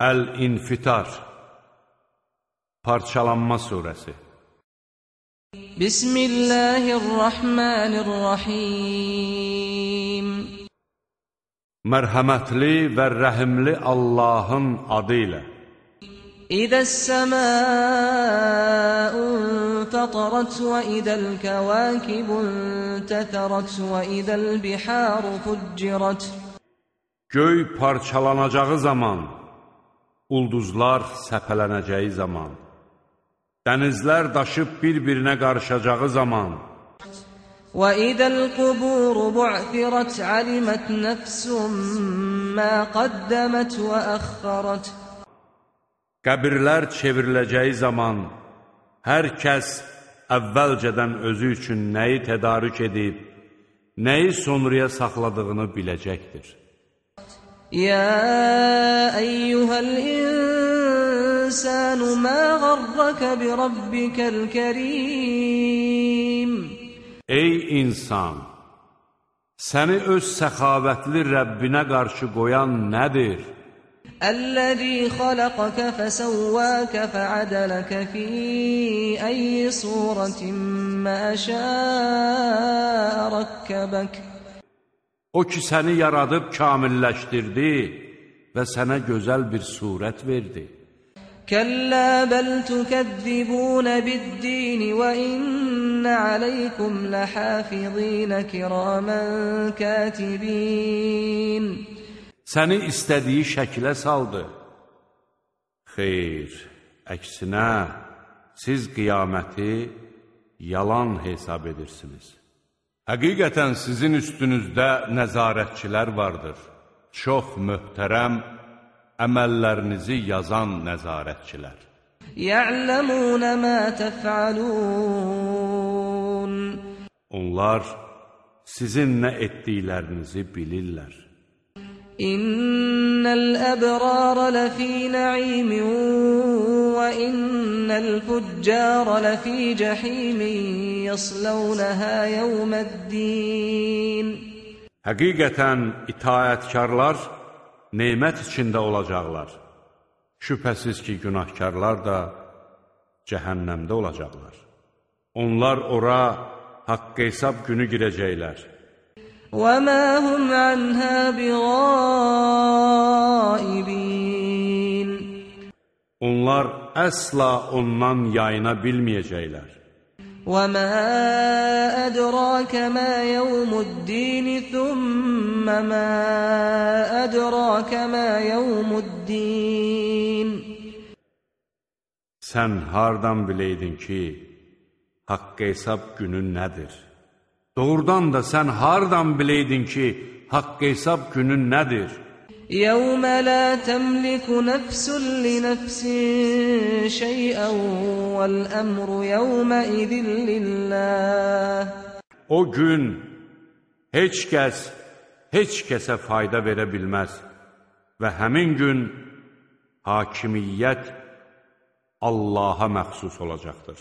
Əl-İnfitar Parçalanma Suresi. Bismillahirrahmanirrahim. Mərhəmətli və rəhimli Allahın adı ilə. İzəs-səmâ'u fatarat və idəl-kəvâkibu təthərat və idəl-biharu fuccirat. Göy parçalanacağı zaman ulduzlar səpələnəcəyi zaman, dənizlər daşıb bir-birinə qarışacağı zaman, وَإِذَا الْقُبُورُ بُعْثِرَتْ عَلِمَتْ نَفْسٌ مَا قَدَّمَتْ وَأَخَّرَتْ Qəbirlər çevriləcəyi zaman, hər kəs əvvəlcədən özü üçün nəyi tədarük edib, nəyi sonraya saxladığını biləcəkdir. يا أيها الإنسان ما غرك بربك الكريم Ey insan! Səni öz səxavətli Rəbbinə qarşı qoyan nədir? الذي خلقك فسواك فعدلك في أي صورة ما شاء ركبك O ki səni yaradıb kamilləşdirdi və sənə gözəl bir surət verdi. Bəl tükəzzibunə biddin və innə aleykum ləhafizin kiramən katibin. Səni istədiyi şəkilə saldı. Xeyr, əksinə, siz qiyaməti yalan hesab edirsiniz. Həqiqətən sizin üstünüzdə nəzarətçilər vardır. Çox möhtərəm, əməllərinizi yazan nəzarətçilər. Ya'lamun ma tef'alun. Onlar sizin nə etdiklərinizi bilirlər. İnnal abrara lafi na'imin wa innal fujjara lafi jahimin yaslawnaha yawmaddin. Həqiqətən itayətkarlar neymət içində olacaqlar. Şübhəsiz ki, günahkarlar da cəhənnəmdə olacaqlar. Onlar ora haqq hesab günü girəcəklər. وَمَا هُمْ عَنْهَا بِغَائِبِينَ Onlar əsla ondan yayına bilməyəcəklər. وما أدراك ما يوم الدين ثم ما أدراك ما يوم الدين Sən hardan biləydin ki, haqq hesab günü nədir? Doğrudan da sən hardan biləydin ki, haqq hesab günü nədir? يوم لا تملك نفس لنفس شيئا والأمر يومئذ لله O gün heç kəs heç kəsə fayda verə bilməz və həmin gün hakimiyyət Allaha məxsus olacaqdır.